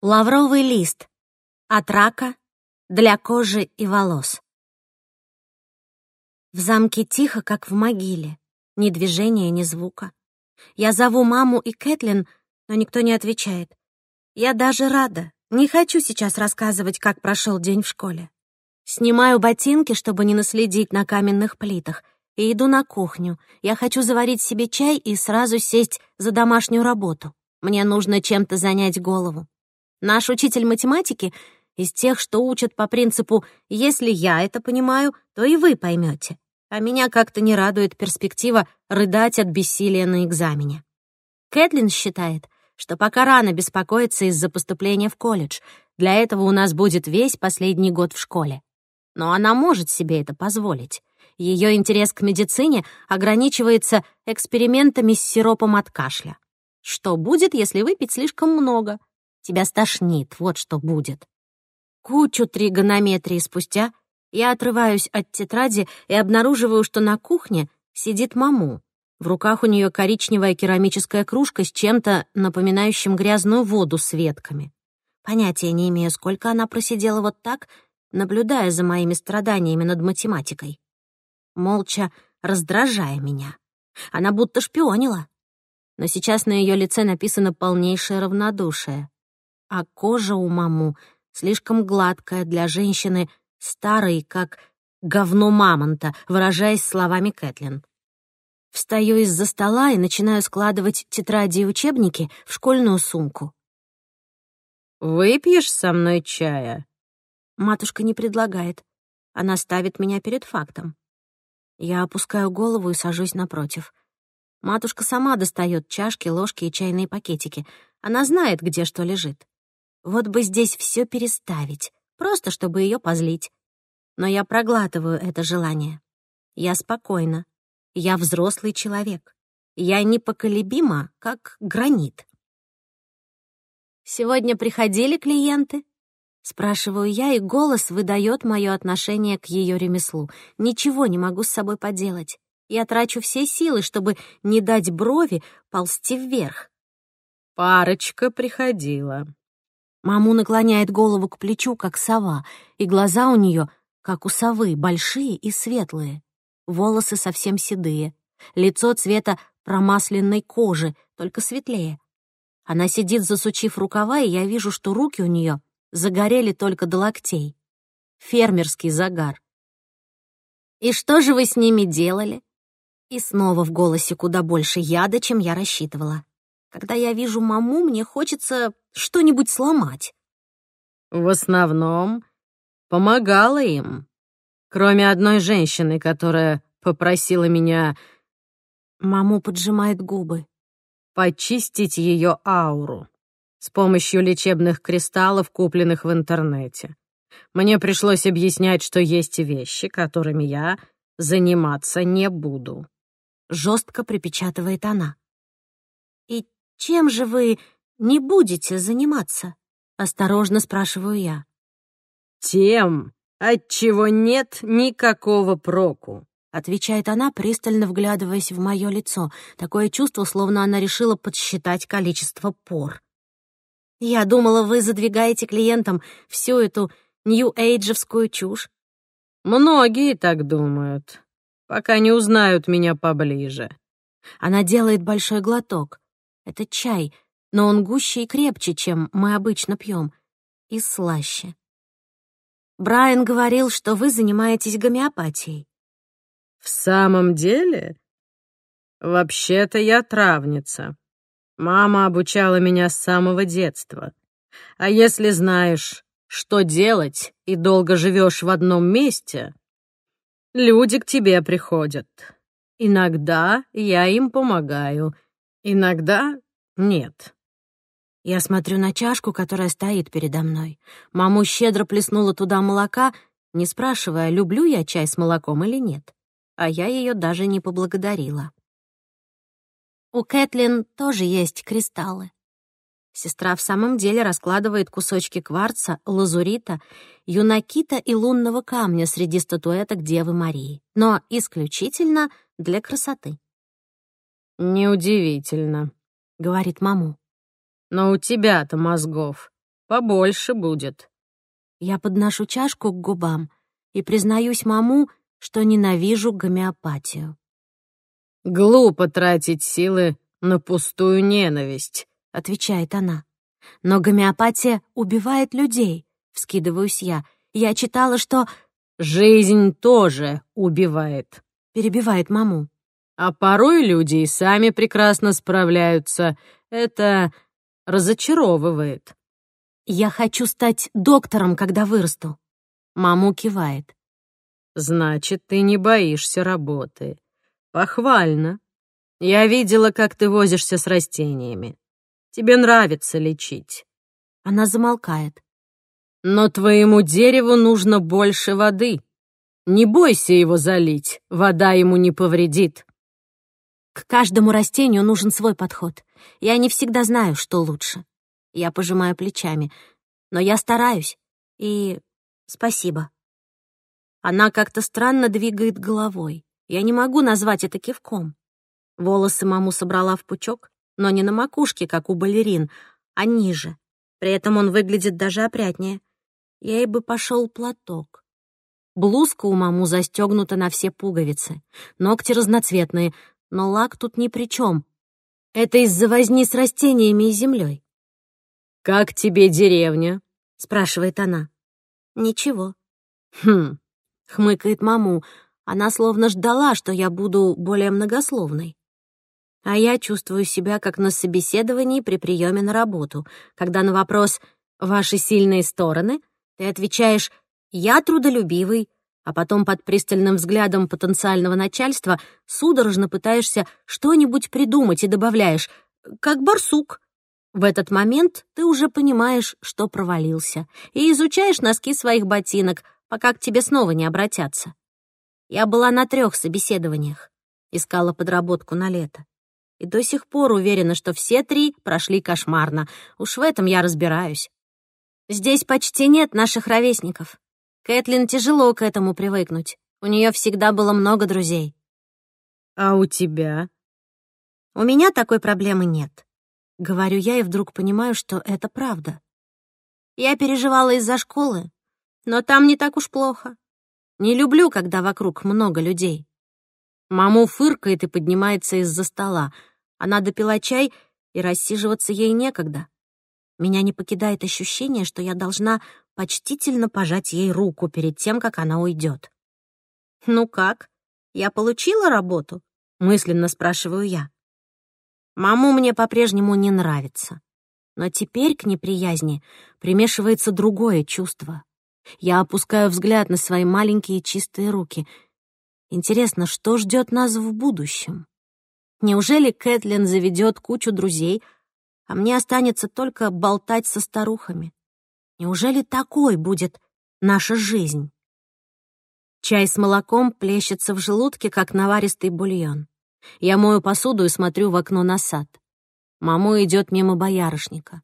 Лавровый лист. От рака для кожи и волос. В замке тихо, как в могиле. Ни движения, ни звука. Я зову маму и Кэтлин, но никто не отвечает. Я даже рада. Не хочу сейчас рассказывать, как прошел день в школе. Снимаю ботинки, чтобы не наследить на каменных плитах, и иду на кухню. Я хочу заварить себе чай и сразу сесть за домашнюю работу. Мне нужно чем-то занять голову. Наш учитель математики из тех, что учат по принципу «если я это понимаю, то и вы поймете. А меня как-то не радует перспектива рыдать от бессилия на экзамене. Кэтлин считает, что пока рано беспокоиться из-за поступления в колледж. Для этого у нас будет весь последний год в школе. Но она может себе это позволить. Ее интерес к медицине ограничивается экспериментами с сиропом от кашля. Что будет, если выпить слишком много? Тебя стошнит, вот что будет. Кучу тригонометрии спустя я отрываюсь от тетради и обнаруживаю, что на кухне сидит маму. В руках у нее коричневая керамическая кружка с чем-то напоминающим грязную воду с ветками. Понятия не имею, сколько она просидела вот так, наблюдая за моими страданиями над математикой. Молча раздражая меня. Она будто шпионила. Но сейчас на ее лице написано полнейшее равнодушие а кожа у маму слишком гладкая для женщины старой, как говно мамонта, выражаясь словами Кэтлин. Встаю из-за стола и начинаю складывать тетради и учебники в школьную сумку. «Выпьешь со мной чая?» Матушка не предлагает. Она ставит меня перед фактом. Я опускаю голову и сажусь напротив. Матушка сама достает чашки, ложки и чайные пакетики. Она знает, где что лежит. Вот бы здесь все переставить, просто чтобы ее позлить. Но я проглатываю это желание. Я спокойна. Я взрослый человек. Я непоколебима, как гранит. «Сегодня приходили клиенты?» Спрашиваю я, и голос выдает мое отношение к ее ремеслу. Ничего не могу с собой поделать. Я трачу все силы, чтобы не дать брови ползти вверх. «Парочка приходила», Маму наклоняет голову к плечу, как сова, и глаза у нее, как у совы, большие и светлые. Волосы совсем седые, лицо цвета промасленной кожи, только светлее. Она сидит, засучив рукава, и я вижу, что руки у нее загорели только до локтей. Фермерский загар. «И что же вы с ними делали?» И снова в голосе куда больше яда, чем я рассчитывала. Когда я вижу маму, мне хочется что-нибудь сломать. В основном помогала им. Кроме одной женщины, которая попросила меня... Маму поджимает губы. Почистить ее ауру с помощью лечебных кристаллов, купленных в интернете. Мне пришлось объяснять, что есть вещи, которыми я заниматься не буду. Жестко припечатывает она. «И чем же вы не будете заниматься?» — осторожно спрашиваю я. «Тем, от чего нет никакого проку», — отвечает она, пристально вглядываясь в мое лицо. Такое чувство, словно она решила подсчитать количество пор. «Я думала, вы задвигаете клиентам всю эту нью-эйджевскую чушь». «Многие так думают, пока не узнают меня поближе». Она делает большой глоток. Это чай — но он гуще и крепче, чем мы обычно пьем, и слаще. Брайан говорил, что вы занимаетесь гомеопатией. В самом деле? Вообще-то я травница. Мама обучала меня с самого детства. А если знаешь, что делать, и долго живешь в одном месте, люди к тебе приходят. Иногда я им помогаю, иногда нет. Я смотрю на чашку, которая стоит передо мной. Маму щедро плеснула туда молока, не спрашивая, люблю я чай с молоком или нет. А я ее даже не поблагодарила. У Кэтлин тоже есть кристаллы. Сестра в самом деле раскладывает кусочки кварца, лазурита, юнакита и лунного камня среди статуэток Девы Марии, но исключительно для красоты. «Неудивительно», — говорит маму. Но у тебя-то мозгов побольше будет. Я подношу чашку к губам и признаюсь маму, что ненавижу гомеопатию. «Глупо тратить силы на пустую ненависть», — отвечает она. «Но гомеопатия убивает людей», — вскидываюсь я. «Я читала, что...» «Жизнь тоже убивает», — перебивает маму. «А порой люди и сами прекрасно справляются. Это разочаровывает. «Я хочу стать доктором, когда вырасту», — Мама укивает. «Значит, ты не боишься работы. Похвально. Я видела, как ты возишься с растениями. Тебе нравится лечить». Она замолкает. «Но твоему дереву нужно больше воды. Не бойся его залить, вода ему не повредит». К каждому растению нужен свой подход. Я не всегда знаю, что лучше. Я пожимаю плечами, но я стараюсь. И спасибо. Она как-то странно двигает головой. Я не могу назвать это кивком. Волосы маму собрала в пучок, но не на макушке, как у балерин, а ниже. При этом он выглядит даже опрятнее. Ей бы пошел платок. Блузка у маму застегнута на все пуговицы. Ногти разноцветные, но лак тут ни при чем. Это из-за возни с растениями и землей. «Как тебе деревня?» — спрашивает она. «Ничего». «Хм», — хмыкает маму. Она словно ждала, что я буду более многословной. А я чувствую себя как на собеседовании при приеме на работу, когда на вопрос «Ваши сильные стороны?» ты отвечаешь «Я трудолюбивый, а потом под пристальным взглядом потенциального начальства судорожно пытаешься что-нибудь придумать и добавляешь «как барсук». В этот момент ты уже понимаешь, что провалился, и изучаешь носки своих ботинок, пока к тебе снова не обратятся. Я была на трех собеседованиях, искала подработку на лето. И до сих пор уверена, что все три прошли кошмарно. Уж в этом я разбираюсь. Здесь почти нет наших ровесников. Кэтлин тяжело к этому привыкнуть. У нее всегда было много друзей. А у тебя? У меня такой проблемы нет. Говорю я и вдруг понимаю, что это правда. Я переживала из-за школы, но там не так уж плохо. Не люблю, когда вокруг много людей. Маму фыркает и поднимается из-за стола. Она допила чай, и рассиживаться ей некогда. Меня не покидает ощущение, что я должна почтительно пожать ей руку перед тем, как она уйдет. «Ну как? Я получила работу?» — мысленно спрашиваю я. Маму мне по-прежнему не нравится. Но теперь к неприязни примешивается другое чувство. Я опускаю взгляд на свои маленькие чистые руки. Интересно, что ждет нас в будущем? Неужели Кэтлин заведет кучу друзей, а мне останется только болтать со старухами? Неужели такой будет наша жизнь? Чай с молоком плещется в желудке, как наваристый бульон. Я мою посуду и смотрю в окно на сад. Маму идет мимо боярышника.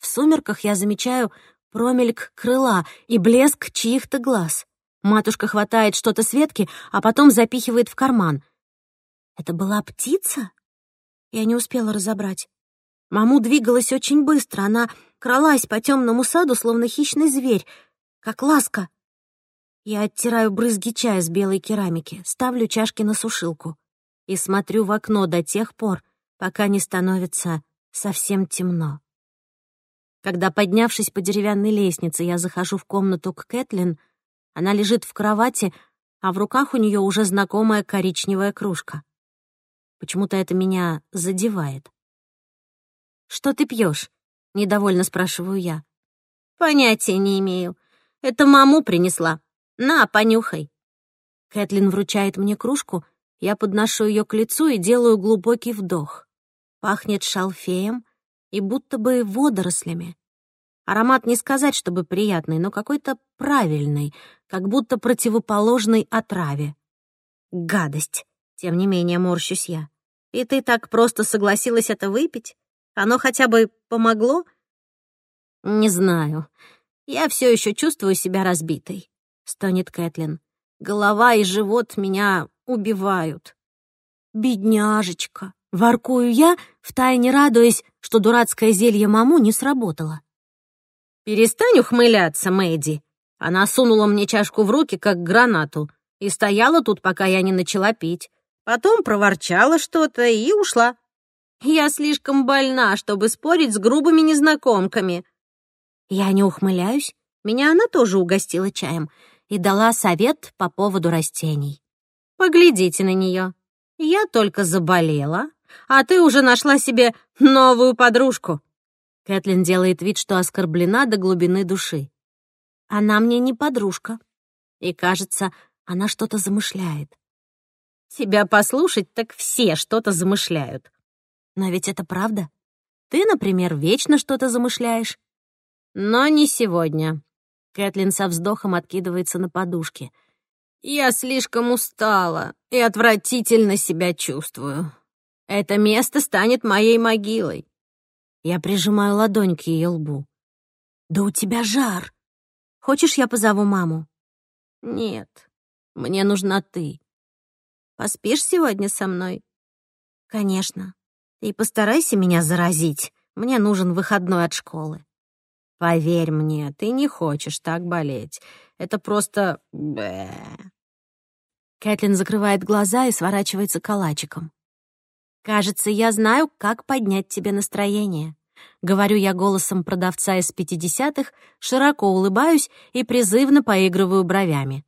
В сумерках я замечаю промельк крыла и блеск чьих-то глаз. Матушка хватает что-то с ветки, а потом запихивает в карман. Это была птица? Я не успела разобрать. Маму двигалась очень быстро, она кралась по темному саду, словно хищный зверь, как ласка. Я оттираю брызги чая с белой керамики, ставлю чашки на сушилку и смотрю в окно до тех пор, пока не становится совсем темно. Когда, поднявшись по деревянной лестнице, я захожу в комнату к Кэтлин, она лежит в кровати, а в руках у нее уже знакомая коричневая кружка. Почему-то это меня задевает. «Что ты пьешь? — недовольно спрашиваю я. «Понятия не имею. Это маму принесла. На, понюхай». Кэтлин вручает мне кружку, я подношу ее к лицу и делаю глубокий вдох. Пахнет шалфеем и будто бы водорослями. Аромат не сказать, чтобы приятный, но какой-то правильный, как будто противоположный отраве. Гадость, тем не менее морщусь я. И ты так просто согласилась это выпить? Оно хотя бы помогло? Не знаю. Я все еще чувствую себя разбитой, стонет Кэтлин. Голова и живот меня убивают. Бедняжечка, воркую я, втайне радуясь, что дурацкое зелье маму не сработало. Перестань ухмыляться, Мэдди. Она сунула мне чашку в руки, как гранату, и стояла тут, пока я не начала пить. Потом проворчала что-то и ушла. Я слишком больна, чтобы спорить с грубыми незнакомками. Я не ухмыляюсь. Меня она тоже угостила чаем и дала совет по поводу растений. Поглядите на нее. Я только заболела, а ты уже нашла себе новую подружку. Кэтлин делает вид, что оскорблена до глубины души. Она мне не подружка. И, кажется, она что-то замышляет. Тебя послушать, так все что-то замышляют. Но ведь это правда. Ты, например, вечно что-то замышляешь. Но не сегодня. Кэтлин со вздохом откидывается на подушке. Я слишком устала и отвратительно себя чувствую. Это место станет моей могилой. Я прижимаю ладонь к ее лбу. Да у тебя жар. Хочешь, я позову маму? Нет, мне нужна ты. Поспишь сегодня со мной? Конечно. И постарайся меня заразить. Мне нужен выходной от школы. Поверь мне, ты не хочешь так болеть. Это просто... Кэтлин закрывает глаза и сворачивается калачиком. «Кажется, я знаю, как поднять тебе настроение». Говорю я голосом продавца из пятидесятых, широко улыбаюсь и призывно поигрываю бровями.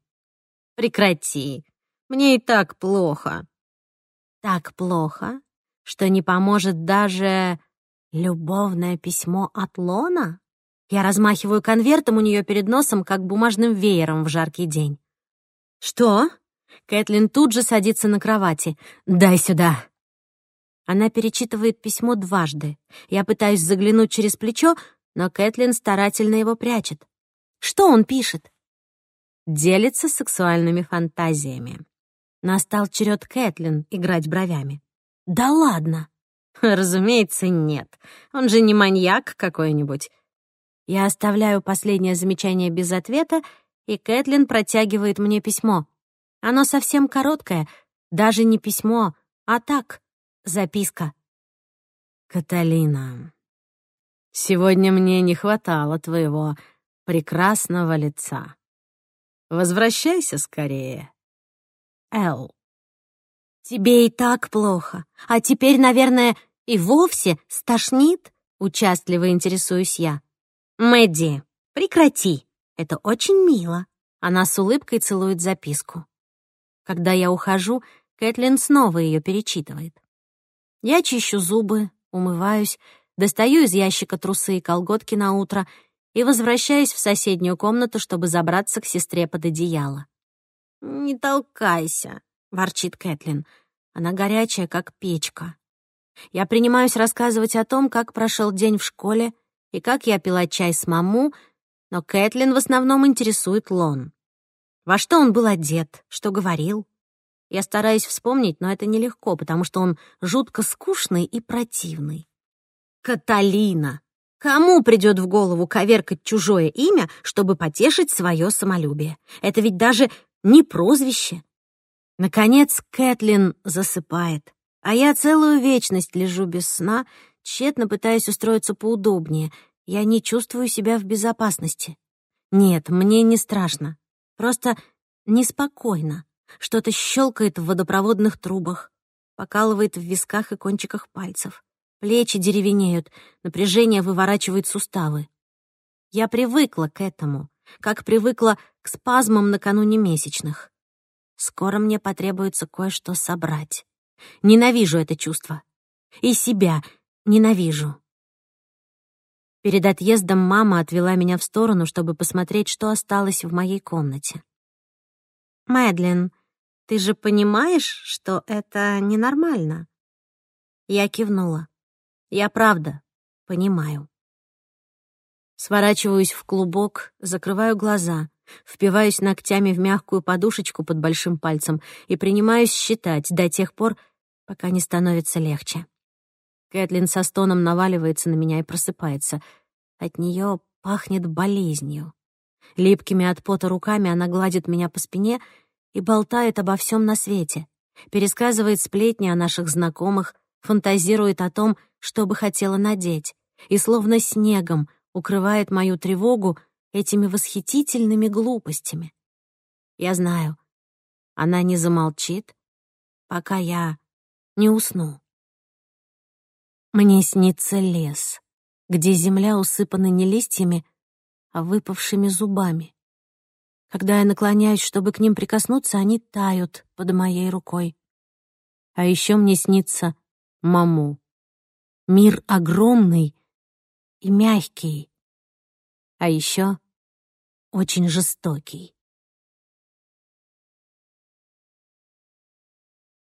«Прекрати. Мне и так плохо». «Так плохо? что не поможет даже любовное письмо от Лона? Я размахиваю конвертом у нее перед носом, как бумажным веером в жаркий день. «Что?» Кэтлин тут же садится на кровати. «Дай сюда!» Она перечитывает письмо дважды. Я пытаюсь заглянуть через плечо, но Кэтлин старательно его прячет. Что он пишет? Делится сексуальными фантазиями. Настал черед Кэтлин играть бровями. «Да ладно!» «Разумеется, нет. Он же не маньяк какой-нибудь». Я оставляю последнее замечание без ответа, и Кэтлин протягивает мне письмо. Оно совсем короткое, даже не письмо, а так, записка. «Каталина, сегодня мне не хватало твоего прекрасного лица. Возвращайся скорее. Эл». «Тебе и так плохо, а теперь, наверное, и вовсе стошнит?» — участливо интересуюсь я. «Мэдди, прекрати, это очень мило». Она с улыбкой целует записку. Когда я ухожу, Кэтлин снова ее перечитывает. Я чищу зубы, умываюсь, достаю из ящика трусы и колготки на утро и возвращаюсь в соседнюю комнату, чтобы забраться к сестре под одеяло. «Не толкайся», — ворчит Кэтлин. Она горячая, как печка. Я принимаюсь рассказывать о том, как прошел день в школе и как я пила чай с маму, но Кэтлин в основном интересует Лон. Во что он был одет, что говорил. Я стараюсь вспомнить, но это нелегко, потому что он жутко скучный и противный. Каталина! Кому придет в голову коверкать чужое имя, чтобы потешить свое самолюбие? Это ведь даже не прозвище, Наконец Кэтлин засыпает, а я целую вечность лежу без сна, тщетно пытаясь устроиться поудобнее. Я не чувствую себя в безопасности. Нет, мне не страшно. Просто неспокойно. Что-то щелкает в водопроводных трубах, покалывает в висках и кончиках пальцев. Плечи деревенеют, напряжение выворачивает суставы. Я привыкла к этому, как привыкла к спазмам накануне месячных. Скоро мне потребуется кое-что собрать. Ненавижу это чувство. И себя ненавижу. Перед отъездом мама отвела меня в сторону, чтобы посмотреть, что осталось в моей комнате. «Мэдлин, ты же понимаешь, что это ненормально?» Я кивнула. «Я правда понимаю». Сворачиваюсь в клубок, закрываю глаза. Впиваюсь ногтями в мягкую подушечку под большим пальцем и принимаюсь считать до тех пор, пока не становится легче. Кэтлин со стоном наваливается на меня и просыпается. От нее пахнет болезнью. Липкими от пота руками она гладит меня по спине и болтает обо всем на свете. Пересказывает сплетни о наших знакомых, фантазирует о том, что бы хотела надеть, и словно снегом укрывает мою тревогу, этими восхитительными глупостями. Я знаю, она не замолчит, пока я не усну. Мне снится лес, где земля усыпана не листьями, а выпавшими зубами. Когда я наклоняюсь, чтобы к ним прикоснуться, они тают под моей рукой. А еще мне снится маму. Мир огромный и мягкий. А еще очень жестокий.